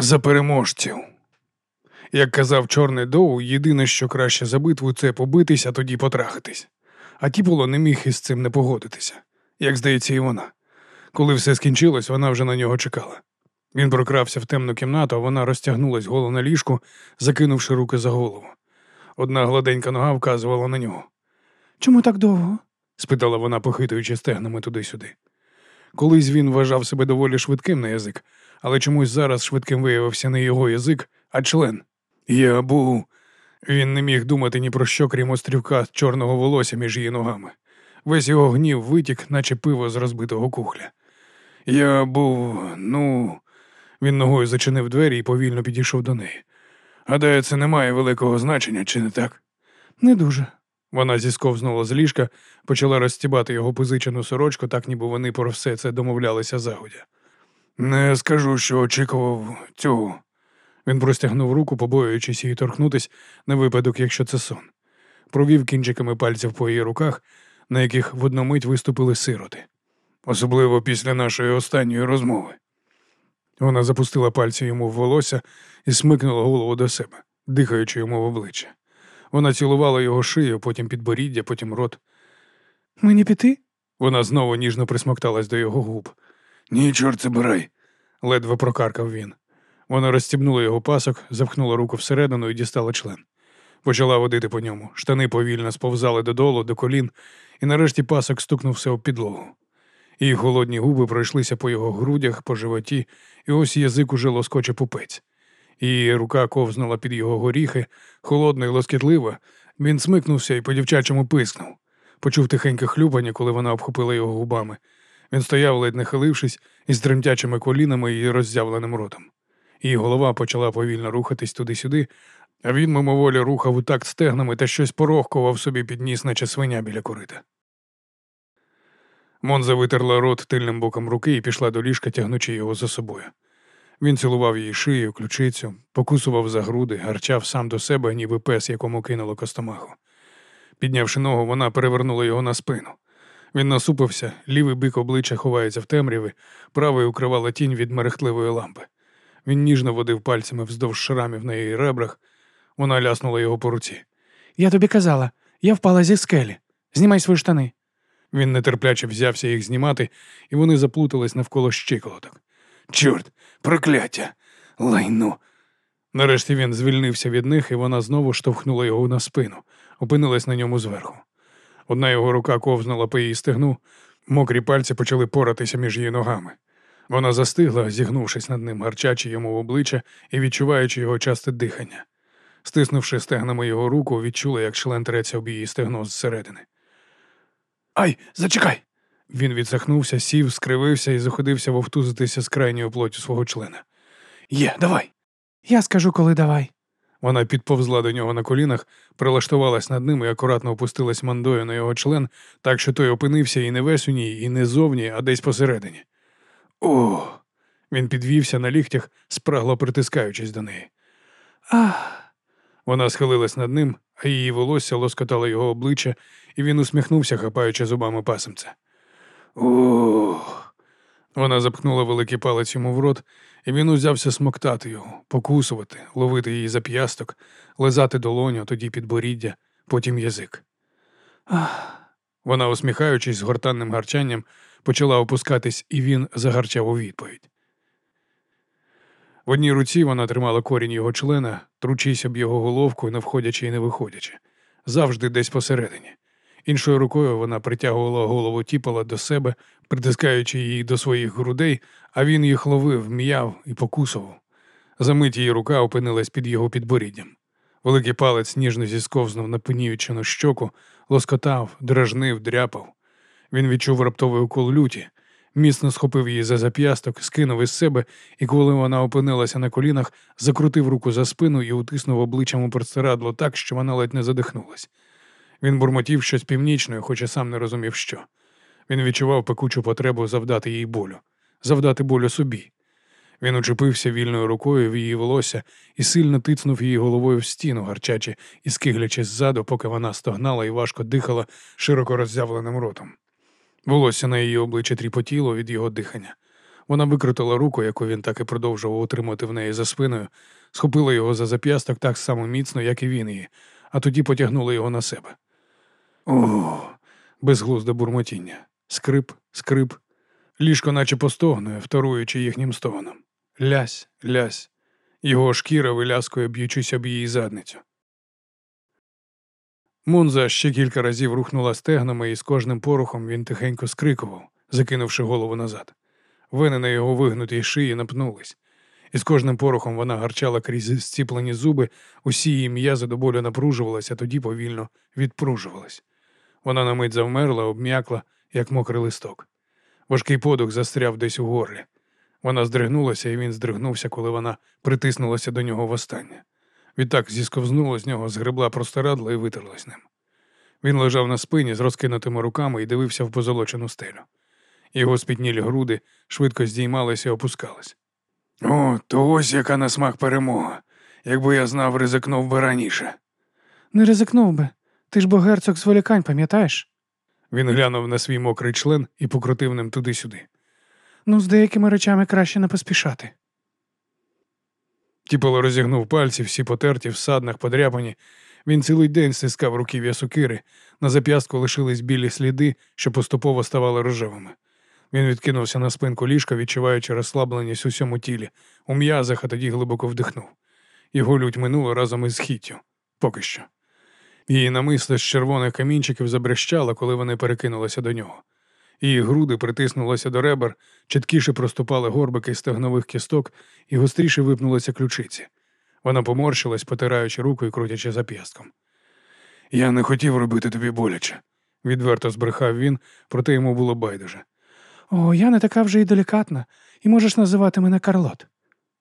За переможців. Як казав Чорний Доу, єдине, що краще за битву, це побитись, а тоді потрахатись. А Тіполо не міг із цим не погодитися, як здається, і вона. Коли все скінчилось, вона вже на нього чекала. Він прокрався в темну кімнату, а вона розтягнулась голо на ліжку, закинувши руки за голову. Одна гладенька нога вказувала на нього. Чому так довго? спитала вона, похитуючи стегнами туди-сюди. Колись він вважав себе доволі швидким на язик, але чомусь зараз швидким виявився не його язик, а член. Я був. Він не міг думати ні про що, крім острівка чорного волосся між її ногами. Весь його гнів витік, наче пиво з розбитого кухля. Я був, ну. Він ногою зачинив двері і повільно підійшов до неї. Гадаю, це не має великого значення, чи не так? Не дуже. Вона зісковзнула з ліжка, почала розстібати його позичену сорочку, так ніби вони про все це домовлялися загодя. Не скажу, що очікував цього. Він простягнув руку, побоюючись її торкнутись на випадок, якщо це сон. Провів кінчиками пальців по її руках, на яких в одну мить виступили сироти, особливо після нашої останньої розмови. Вона запустила пальці йому в волосся і смикнула голову до себе, дихаючи йому в обличчя. Вона цілувала його шию, потім підборіддя, потім рот. Мені піти? Вона знову ніжно присмокталась до його губ. Ні, чорт забирай, ледве прокаркав він. Вона розстібнула його пасок, запхнула руку всередину і дістала член. Почала водити по ньому. Штани повільно сповзали додолу, до колін, і нарешті пасок стукнувся об підлогу. Її голодні губи пройшлися по його грудях, по животі, і ось язик уже лоскоче пупець. Її рука ковзнула під його горіхи, холодна і лоскітлива. Він смикнувся і по дівчачому пискнув. Почув тихеньке хлюпання, коли вона обхопила його губами. Він стояв, ледь нахилившись, із тремтячими колінами і роззявленим ротом. Її голова почала повільно рухатись туди-сюди, а він мимоволі рухав у такт стегнами та щось порохкував собі під ніс, наче свиня біля корита. Монза витерла рот тильним боком руки і пішла до ліжка, тягнучи його за собою. Він цілував її шию, ключицю, покусував за груди, гарчав сам до себе, ніби пес, якому кинуло костомаху. Піднявши ногу, вона перевернула його на спину. Він насупився, лівий бик обличчя ховається в темряві, правий укривала тінь від мерехтливої лампи. Він ніжно водив пальцями вздовж шрамів на її ребрах. Вона ляснула його по руці. Я тобі казала, я впала зі скелі. Знімай свої штани. Він нетерпляче взявся їх знімати, і вони заплутались навколо щиколоток. Чорт, прокляття! Лайно. Нарешті він звільнився від них, і вона знову штовхнула його на спину, опинилась на ньому зверху. Одна його рука ковзнула по її стегну, мокрі пальці почали поратися між її ногами. Вона застигла, зігнувшись над ним, гарчачи йому в обличчя і відчуваючи його часте дихання. Стиснувши стегнами його руку, відчула, як член треться об її стегно зсередини. Ай, зачекай! Він відсахнувся, сів, скривився і заходився вовтузитися з крайньою плоттю свого члена. Є, давай. Я скажу, коли давай. Вона підповзла до нього на колінах, прилаштувалась над ним і акуратно опустилась мандою на його член, так що той опинився і не весь у ній, і не зовні, а десь посередині. О. Він підвівся на ліктях, спрагло притискаючись до неї. Ах. Вона схилилась над ним, а її волосся лоскотало його обличчя, і він усміхнувся, хапаючи зубами пасемця. Ох. Вона запхнула великий палець йому в рот, він узявся смоктати його, покусувати, ловити її за п'ясток, лизати долоню, тоді підборіддя, потім язик. Ах. Вона, усміхаючись з гортанним гарчанням, почала опускатись, і він загарчав у відповідь. В одній руці вона тримала корінь його члена, тручись об його головку, не входячи і не виходячи, завжди десь посередині. Іншою рукою вона притягувала голову тіпала до себе, притискаючи її до своїх грудей, а він їх ловив, м'яв і покусував. Замить її рука опинилась під його підборіддям. Великий палець ніжно зісковзнув на пеніючину щоку, лоскотав, дражнив, дряпав. Він відчув раптовий укол люті, міцно схопив її за зап'ясток, скинув із себе, і коли вона опинилася на колінах, закрутив руку за спину і утиснув обличчям у простирадло так, що вона ледь не задихнулась. Він бурмотів щось північною, хоча сам не розумів, що. Він відчував пекучу потребу завдати їй болю, завдати болю собі. Він учепився вільною рукою в її волосся і сильно тицнув її головою в стіну, гарчачи і скиглячи ззаду, поки вона стогнала і важко дихала широко роззявленим ротом. Волосся на її обличчі тріпотіло від його дихання. Вона викрутила руку, яку він так і продовжував утримати в неї за спиною, схопила його за зап'ясток так само міцно, як і він її, а тоді потягнула його на себе. О, безглузде бурмотіння. Скрип, скрип. Ліжко наче постогнує, вторуючи їхнім стогоном. Лясь, лясь. Його шкіра виляскує, б'ючись об її задницю. Мунза ще кілька разів рухнула стегнами, і з кожним порухом він тихенько скрикував, закинувши голову назад. Вени на його вигнутій шиї напнулись, і з кожним порухом вона гарчала крізь зціплені зуби, усі її м'язи до болю напружувалися, а тоді повільно відпружувались. Вона на мить завмерла, обм'якла, як мокрий листок. Важкий подух застряв десь у горлі. Вона здригнулася, і він здригнувся, коли вона притиснулася до нього востаннє. Відтак зісковзнула з нього, згребла простирадла і витерлась ним. Він лежав на спині з розкинутими руками і дивився в позолочену стелю. Його спітнілі груди швидко здіймалися і опускались. О, то ось яка на смак перемога. Якби я знав, ризикнув би раніше. Не ризикнув би. Ти ж бо герцог зволікань, пам'ятаєш? Він глянув на свій мокрий член і покрутив ним туди-сюди. Ну, з деякими речами краще не поспішати. Тіполо розігнув пальці, всі потерті, в саднах, подряпані. Він цілий день стискав руків'я сокири. На зап'ястку лишились білі сліди, що поступово ставали рожевими. Він відкинувся на спинку ліжка, відчуваючи розслабленість у всьому тілі, у м'язах, а тоді глибоко вдихнув. Його лють минула разом із хіттю. Поки що. Її намисло з червоних камінчиків забрещало, коли вони перекинулися до нього. Її груди притиснулися до ребер, чіткіше проступали горбики стегнових кісток і гостріше випнулися ключиці. Вона поморщилась, потираючи руку і крутячи зап'ястком. Я не хотів робити тобі боляче, відверто збрехав він, проте йому було байдуже. О, я не така вже й делікатна, і можеш називати мене Карлот.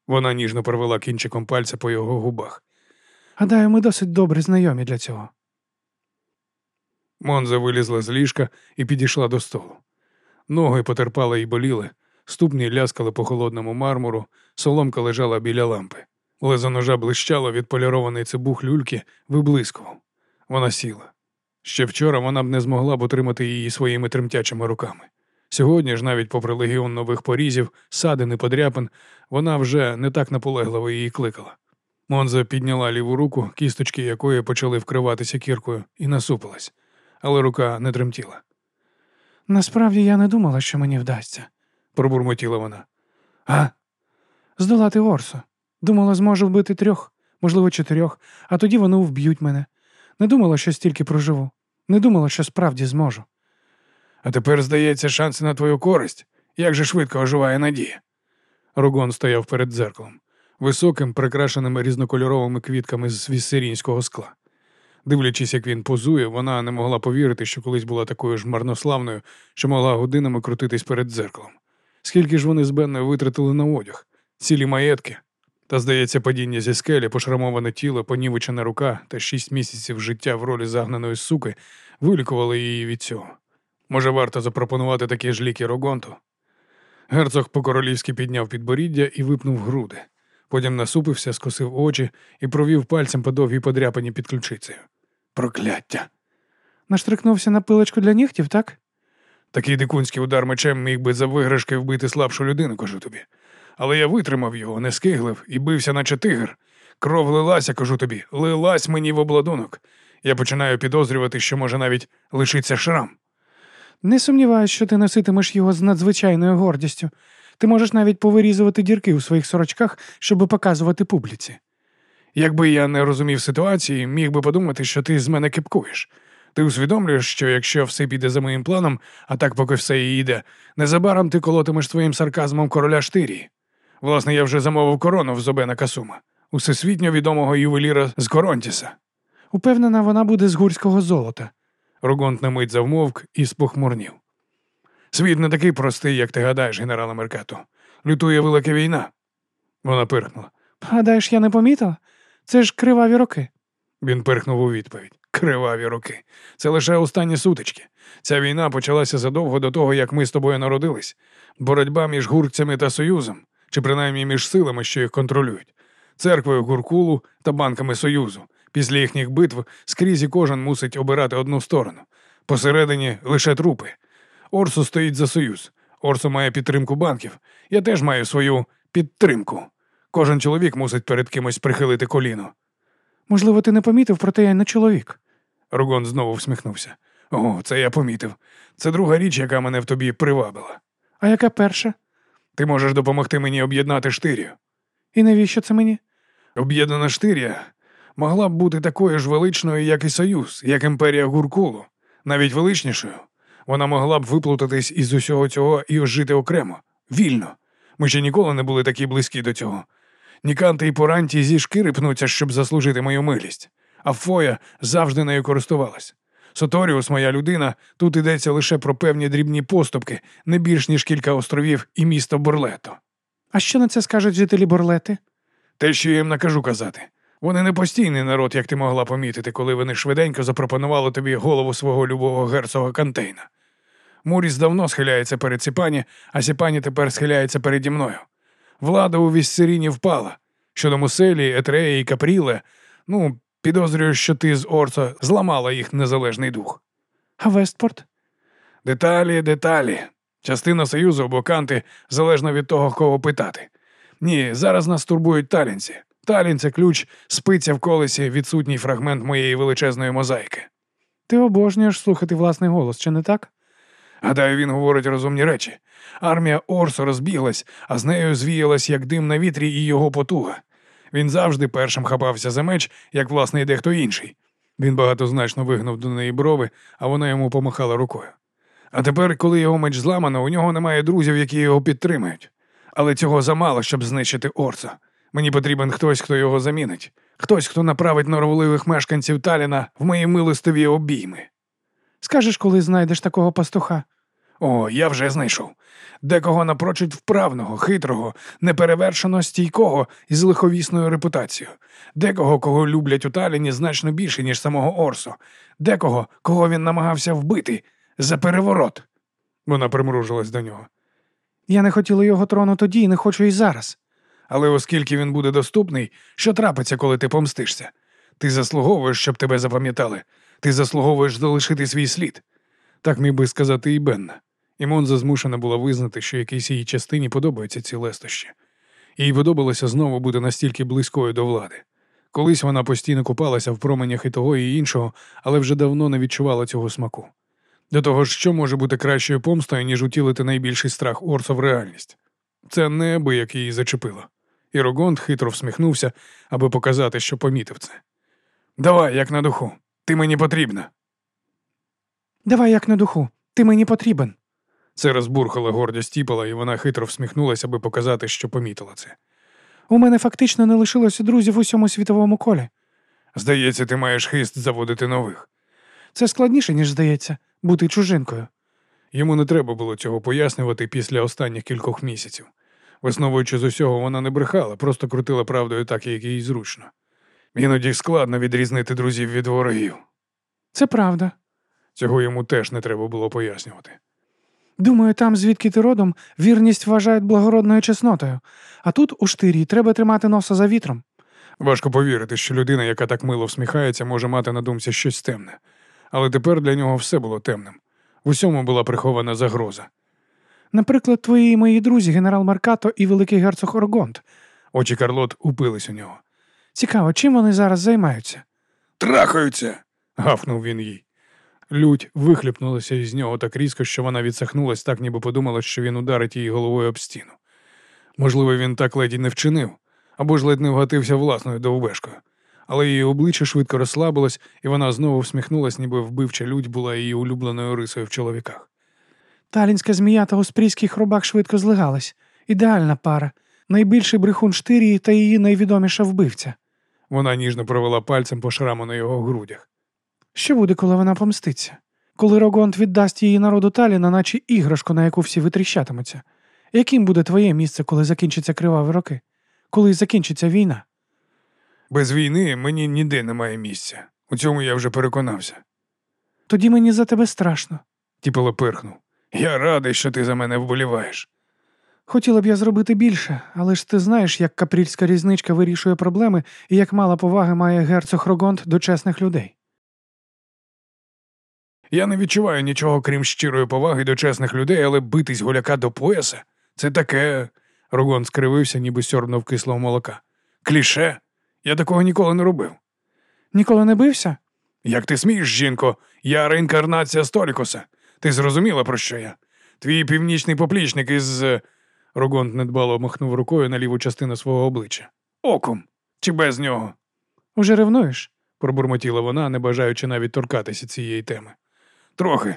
Вона ніжно провела кінчиком пальця по його губах. Гадаю, ми досить добре знайомі для цього. Монза вилізла з ліжка і підійшла до столу. Ноги потерпали і боліли, ступні ляскали по холодному мармуру, соломка лежала біля лампи. Лезо ножа блищало від полірованої цибух люльки, виблискував. Вона сіла. Ще вчора вона б не змогла б утримати її своїми тремтячими руками. Сьогодні ж, навіть попри легіон нових порізів, садин і подряпин, вона вже не так наполегливо її кликала. Монза підняла ліву руку, кісточки якої почали вкриватися кіркою, і насупилась, але рука не тремтіла. Насправді я не думала, що мені вдасться. Пробурмотіла вона. А? Здолати Орсо. Думала, зможу вбити трьох, можливо, чотирьох, а тоді вони вб'ють мене. Не думала, що стільки проживу. Не думала, що справді зможу. А тепер, здається, шанси на твою користь. Як же швидко оживає надія. Рогон стояв перед дзеркалом, високим, прикрашеним різнокольоровими квітками з віссерінського скла. Дивлячись, як він позує, вона не могла повірити, що колись була такою ж марнославною, що могла годинами крутитись перед дзеркалом. Скільки ж вони з Бенною витратили на одяг, цілі маєтки. Та, здається, падіння зі скелі, пошрамоване тіло, понівечена рука та шість місяців життя в ролі загнаної суки вилікували її від цього. Може, варто запропонувати такі ж ліки Рогонту? Герцог по-королівськи підняв підборіддя і випнув груди. Потім насупився, скосив очі і провів пальцем по довгій подряпані під ключицею. Прокляття! Наштрикнувся на пилочку для нігтів, так? Такий дикунський удар мечем міг би за виграшки вбити слабшу людину, кажу тобі. Але я витримав його, не скиглив і бився, наче тигр. Кров лилася, кажу тобі, лилась мені в обладунок. Я починаю підозрювати, що може навіть лишиться шрам. Не сумніваюсь, що ти носитимеш його з надзвичайною гордістю. Ти можеш навіть повирізувати дірки у своїх сорочках, щоб показувати публіці. Якби я не розумів ситуації, міг би подумати, що ти з мене кипкуєш. Ти усвідомлюєш, що якщо все піде за моїм планом, а так поки все і йде, незабаром ти колотимеш твоїм сарказмом короля Штирії. Власне, я вже замовив корону в Зобена Касума, усесвітньо відомого ювеліра з Коронтіса. Упевнена, вона буде з гурського золота. Рогонт на мить завмовк і спохмурнів. Світ не такий простий, як ти гадаєш, генерале Меркато. Лютує велика війна. Вона пирхнула. Гадаєш, я не помітила? Це ж криваві роки. Він пирхнув у відповідь. Криваві роки. Це лише останні сутички. Ця війна почалася задовго до того, як ми з тобою народились. Боротьба між гурцями та Союзом, чи принаймні між силами, що їх контролюють, церквою Гуркулу та банками Союзу. Після їхніх битв скрізь і кожен мусить обирати одну сторону. Посередині лише трупи. Орсу стоїть за Союз, Орсо має підтримку банків. Я теж маю свою підтримку. Кожен чоловік мусить перед кимось прихилити коліно. Можливо, ти не помітив, проте я не чоловік. Ругон знову всміхнувся. О, це я помітив. Це друга річ, яка мене в тобі привабила. А яка перша? Ти можеш допомогти мені об'єднати штирію. І навіщо це мені? Об'єднана штирія могла б бути такою ж величною, як і Союз, як імперія Гуркулу, навіть величнішою. Вона могла б виплутатись із усього цього і жити окремо, вільно. Ми ще ніколи не були такі близькі до цього. Ніканти і поранті зі шкіри пнуться, щоб заслужити мою милість, а Фоя завжди нею користувалась. Соторіус, моя людина, тут йдеться лише про певні дрібні поступки, не більш ніж кілька островів і місто Борлето. А що на це скажуть жителі Борлети? Те, що я їм накажу казати. Вони не постійний народ, як ти могла помітити, коли вони швиденько запропонували тобі голову свого любого герцога Кантейна. Муріс давно схиляється перед Сіпані, а Сіпані тепер схиляється переді мною. Влада у Віссеріні впала. Щодо Муселі, Етреї і Капріле, ну, підозрюю, що ти з Орца зламала їх незалежний дух. А Вестпорт? Деталі, деталі. Частина союзу або канти залежно від того, кого питати. Ні, зараз нас турбують талінці. Талін це ключ, спиться в колесі, відсутній фрагмент моєї величезної мозаїки. Ти обожнюєш слухати власний голос, чи не так? Гадаю, він говорить розумні речі. Армія Орсо розбіглась, а з нею звіялась як дим на вітрі і його потуга. Він завжди першим хапався за меч, як власне йде хто інший. Він багатозначно вигнув до неї брови, а вона йому помахала рукою. А тепер, коли його меч зламано, у нього немає друзів, які його підтримують. Але цього замало, щоб знищити Орсо. Мені потрібен хтось, хто його замінить, хтось, хто направить норовливих мешканців Таліна в мої милостиві обійми. Скажеш, коли знайдеш такого пастуха. О, я вже знайшов. Декого напрочуть вправного, хитрого, неперевершено стійкого і з лиховісною репутацією. Декого, кого люблять у Таліні значно більше, ніж самого Орсо. Декого, кого він намагався вбити за переворот. Вона примружилась до нього. Я не хотіла його трону тоді і не хочу і зараз. Але оскільки він буде доступний, що трапиться, коли ти помстишся? Ти заслуговуєш, щоб тебе запам'ятали. Ти заслуговуєш залишити свій слід. Так міг би сказати і Бенна. І Монза змушена була визнати, що якійсь її частині подобаються ці лестощі. Їй подобалося знову бути настільки близькою до влади. Колись вона постійно купалася в променях і того, і іншого, але вже давно не відчувала цього смаку. До того ж, що може бути кращою помстою, ніж утілити найбільший страх Орса в реальність. Це неабияк її зачепило. І Рогонд хитро всміхнувся, аби показати, що помітив це. Давай, як на духу, ти мені потрібна. Давай як на духу. Ти мені потрібен. Це розбурхала гордість Тіпала, і вона хитро всміхнулася, аби показати, що помітила це. У мене фактично не лишилося друзів у всьому світовому колі. Здається, ти маєш хист заводити нових. Це складніше, ніж здається, бути чужинкою. Йому не треба було цього пояснювати після останніх кількох місяців. Висновуючи з усього, вона не брехала, просто крутила правдою так, як їй зручно. Іноді складно відрізнити друзів від ворогів. Це правда. Цього йому теж не треба було пояснювати. Думаю, там, звідки ти родом, вірність вважають благородною чеснотою, а тут, у штирі, треба тримати носа за вітром. Важко повірити, що людина, яка так мило всміхається, може мати на думці щось темне. Але тепер для нього все було темним. В усьому була прихована загроза. Наприклад, твої і мої друзі, генерал Маркато і великий герцог Оргонт. Очі Карлот упились у нього. Цікаво, чим вони зараз займаються? Трахаються. гавкнув він їй. Лють вихлюпнулася із нього так різко, що вона відсахнулась, так ніби подумала, що він ударить її головою об стіну. Можливо, він так ледь і не вчинив, або ж ледь не вгатився власною довбешкою. Але її обличчя швидко розслабилось, і вона знову всміхнулась, ніби вбивча лють була її улюбленою рисою в чоловіках. Талінська змія та госпрійський хробак швидко злигались. Ідеальна пара. Найбільший брехун штирії та її найвідоміша вбивця. Вона ніжно провела пальцем по шраму на його грудях. Що буде, коли вона помститься? Коли Рогонт віддасть її народу Таліна, наче іграшку, на яку всі витріщатимуться? Яким буде твоє місце, коли закінчаться криваві роки? Коли закінчиться війна? Без війни мені ніде немає місця. У цьому я вже переконався. Тоді мені за тебе страшно. Тіпало пирхнув. Я радий, що ти за мене вболіваєш. Хотіла б я зробити більше, але ж ти знаєш, як капрільська різничка вирішує проблеми і як мало поваги має герцог Рогонт до чесних людей. Я не відчуваю нічого, крім щирої поваги до чесних людей, але битись голяка до пояса це таке. Рогон скривився, ніби сьорбнув кислого молока. Кліше. Я такого ніколи не робив. Ніколи не бився? Як ти смієш, жінко, я реінкарнація Столікоса. Ти зрозуміла, про що я? Твій північний поплічник із. Рогонт недбало махнув рукою на ліву частину свого обличчя. Оком. Чи без нього? Уже ревнуєш? пробурмотіла вона, не бажаючи навіть торкатися цієї теми. Трохи.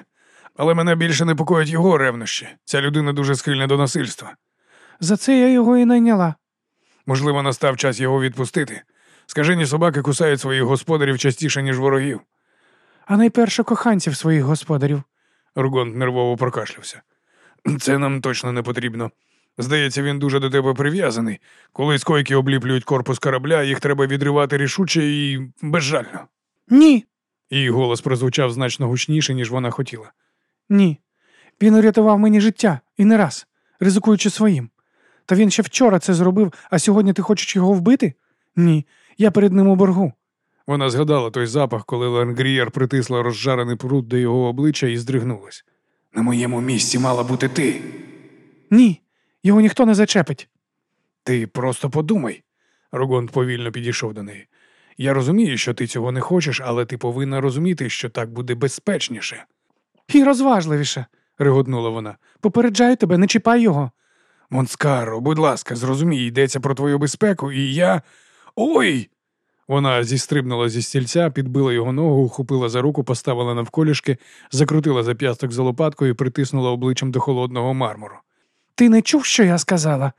Але мене більше непокоїть його ревнощі. Ця людина дуже схильна до насильства. За це я його і найняла. Можливо, настав час його відпустити. Скажені собаки кусають своїх господарів частіше, ніж ворогів. А найперше коханців своїх господарів. Ругонт нервово прокашлявся. Це нам точно не потрібно. Здається, він дуже до тебе прив'язаний. Коли скойки обліплюють корпус корабля, їх треба відривати рішуче і безжально. Ні, Її голос прозвучав значно гучніше, ніж вона хотіла. ні. Він урятував мені життя і не раз, ризикуючи своїм. Та він ще вчора це зробив, а сьогодні ти хочеш його вбити? Ні, я перед ним у боргу. Вона згадала той запах, коли Лангрієр притисла розжарений пруд до його обличчя і здригнулась. На моєму місці мала бути ти. Ні, його ніхто не зачепить. Ти просто подумай. Рогонт повільно підійшов до неї. Я розумію, що ти цього не хочеш, але ти повинна розуміти, що так буде безпечніше, І розважливіше, реготнула вона. Попереджаю тебе, не чіпай його. Монскаро, будь ласка, зрозумій, йдеться про твою безпеку, і я. Ой! Вона зістрибнула зі стільця, підбила його ногу, ухопила за руку, поставила навколішки, закрутила зап'ясток за лопаткою і притиснула обличчям до холодного мармуру. Ти не чув, що я сказала?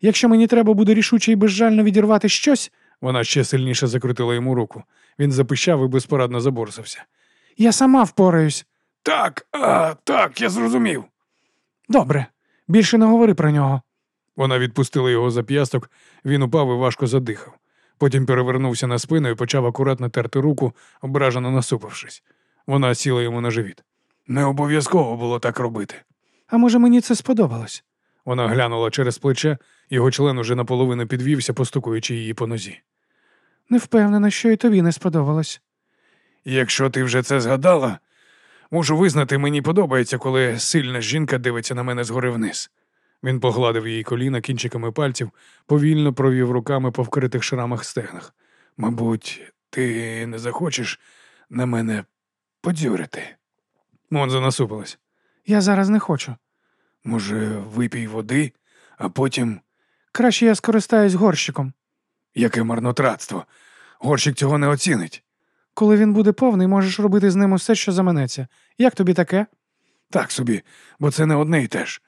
Якщо мені треба буде рішуче і безжально відірвати щось, Вона ще сильніше закрутила йому руку. Він запищав і безпорадно заборсався. я сама впораюсь. Так, а, так, я зрозумів. Добре, більше не говори про нього. Вона відпустила його зап'ясток, він упав і важко задихав. Потім перевернувся на спину і почав акуратно терти руку, ображено насупившись. Вона сіла йому на живіт. Не обов'язково було так робити. А може мені це сподобалось? Вона глянула через плече, його член уже наполовину підвівся, постукуючи її по нозі. Не впевнена, що і тобі не сподобалось. Якщо ти вже це згадала, можу визнати, мені подобається, коли сильна жінка дивиться на мене згори вниз. Він погладив її коліна кінчиками пальців, повільно провів руками по вкритих шрамах стегнах. Мабуть, ти не захочеш на мене подзюрити. Монза насупилась. Я зараз не хочу. Може, випій води, а потім Краще я скористаюсь горщиком. яке марнотратство. Горщик цього не оцінить. Коли він буде повний, можеш робити з ним усе, що заманеться. Як тобі таке? Так собі, бо це не одне й те ж.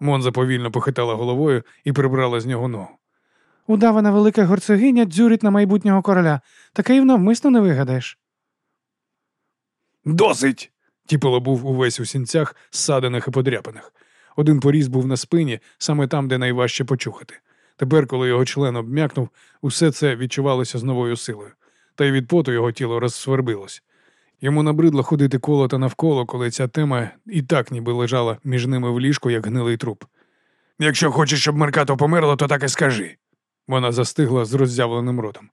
Монза повільно похитала головою і прибрала з нього ногу. Удавана велика горцогиня дзюрить на майбутнього короля. Таке й навмисно не вигадаєш. Досить. Тіпало був увесь у сінцях, ссадених і подряпаних. Один поріз був на спині, саме там, де найважче почухати. Тепер, коли його член обм'якнув, усе це відчувалося з новою силою, та й від поту його тіло розсвербилось. Йому набридло ходити коло та навколо, коли ця тема і так ніби лежала між ними в ліжку, як гнилий труп. Якщо хочеш, щоб Меркато померло, то так і скажи. Вона застигла з роззявленим ротом.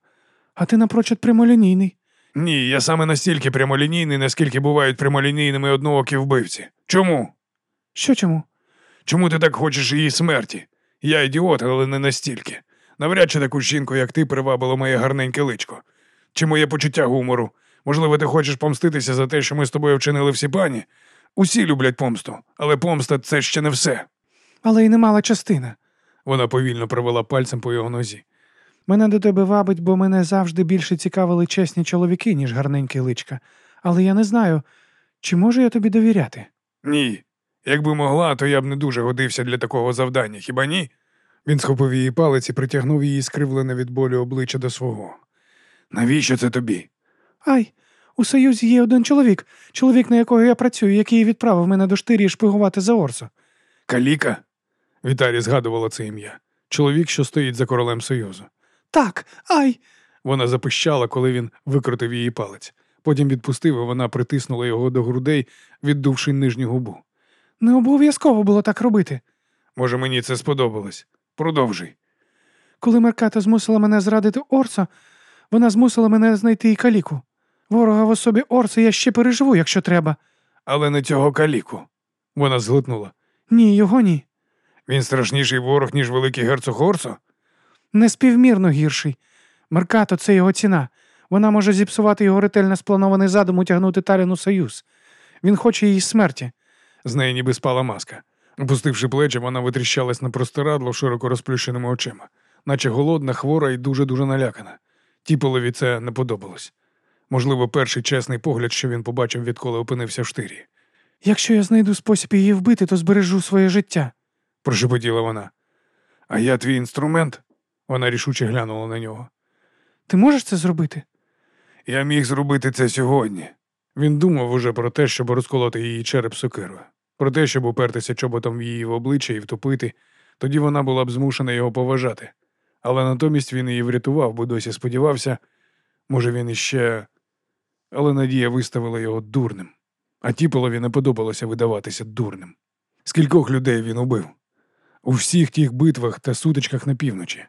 А ти напрочуд прямолінійний. Ні, я саме настільки прямолінійний, наскільки бувають прямолінійними одноокі вбивці. Чому? Що чому? Чому ти так хочеш її смерті? Я ідіот, але не настільки. Навряд чи таку жінку, як ти, привабило моє гарненьке личко. Чи моє почуття гумору? Можливо, ти хочеш помститися за те, що ми з тобою вчинили всі пані? Усі люблять помсту, але помста це ще не все. Але й немала частина. Вона повільно провела пальцем по його нозі. Мене до тебе вабить, бо мене завжди більше цікавили чесні чоловіки, ніж гарненьке личка. Але я не знаю, чи можу я тобі довіряти. Ні. Якби могла, то я б не дуже годився для такого завдання, хіба ні? Він схопив її палець і притягнув її скривлене від болю обличчя до свого. Навіщо це тобі? Ай, у Союзі є один чоловік, чоловік, на якого я працюю, який відправив мене до штирії шпигувати за Орсо. Каліка? Віталій згадувала це ім'я. Чоловік, що стоїть за королем Союзу. Так, ай. Вона запищала, коли він викрутив її палець. Потім відпустив, і вона притиснула його до грудей, віддувши нижню губу. Не обов'язково було так робити. Може, мені це сподобалось. Продовжуй. Коли Мерката змусила мене зрадити Орсо, вона змусила мене знайти і каліку. Ворога в особі Орсо я ще переживу, якщо треба. Але не цього каліку. Вона зглитнула. Ні, його ні. Він страшніший ворог, ніж великий герцог Орсо? Неспівмірно гірший. Меркато це його ціна. Вона може зіпсувати його ретельно спланований задум утягнути Талін у союз. Він хоче її смерті. З неї ніби спала маска. Опустивши плечі, вона витріщалась на простирадло широко розплющеними очима, наче голодна, хвора і дуже-дуже налякана. Тіполові це не подобалось. Можливо, перший чесний погляд, що він побачив, відколи опинився в штирі. Якщо я знайду спосіб її вбити, то збережу своє життя. Прошепотіла вона. А я твій інструмент? Вона рішуче глянула на нього. Ти можеш це зробити? Я міг зробити це сьогодні. Він думав уже про те, щоб розколоти її череп сокирою, про те, щоб упертися чоботом в її в обличчя і втопити, тоді вона була б змушена його поважати. Але натомість він її врятував, бо досі сподівався, може, він іще. Але Надія виставила його дурним, а Тіполові не подобалося видаватися дурним. Скількох людей він убив? У всіх тих битвах та сутичках на півночі,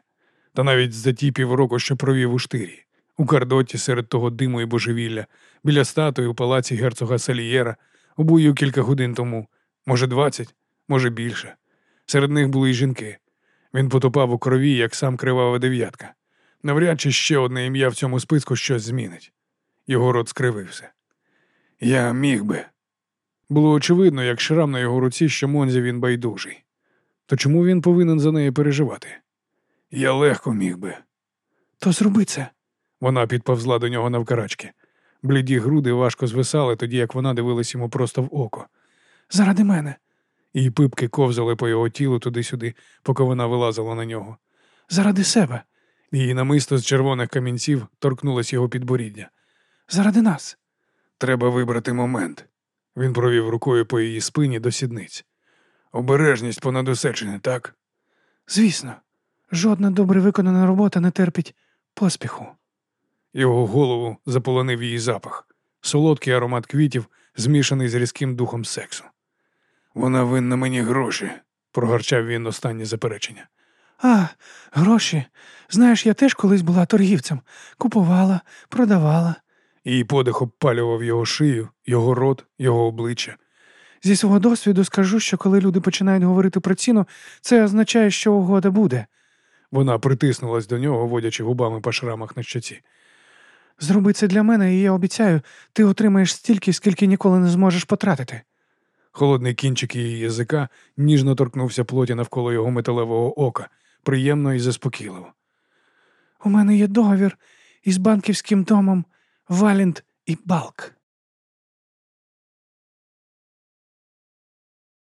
та навіть за ті півроку, що провів у штирі у Кардоті серед того диму і божевілля, біля статуї у палаці герцога Салієра, у бою кілька годин тому, може, двадцять, може більше. Серед них були й жінки. Він потопав у крові, як сам кривава дев'ятка. Навряд чи ще одне ім'я в цьому списку щось змінить. Його рот скривився. Я міг би. Було очевидно, як шрам на його руці, що Монзі він байдужий. То чому він повинен за неї переживати? Я легко міг би. То зроби це. Вона підповзла до нього навкарачки. Бліді груди важко звисали, тоді як вона дивилась йому просто в око. Заради мене. Її пипки ковзали по його тілу туди-сюди, поки вона вилазила на нього. Заради себе. Її намисто з червоних камінців торкнулось його підборіддя. Заради нас. Треба вибрати момент. Він провів рукою по її спині до сідниць. Обережність понад усе чи не так? Звісно, жодна добре виконана робота не терпить поспіху. Його голову заполонив її запах, солодкий аромат квітів, змішаний з різким духом сексу. Вона винна мені гроші, прогарчав він останнє заперечення. А, гроші. Знаєш, я теж колись була торгівцем. Купувала, продавала. Її подих обпалював його шию, його рот, його обличчя. Зі свого досвіду скажу, що коли люди починають говорити про ціну, це означає, що угода буде. Вона притиснулась до нього, водячи губами по шрамах на щоці. Зроби це для мене, і я обіцяю, ти отримаєш стільки, скільки ніколи не зможеш потратити. Холодний кінчик її язика ніжно торкнувся плоті навколо його металевого ока, приємно і заспокійливо. У мене є договір із банківським домом Валент і Балк.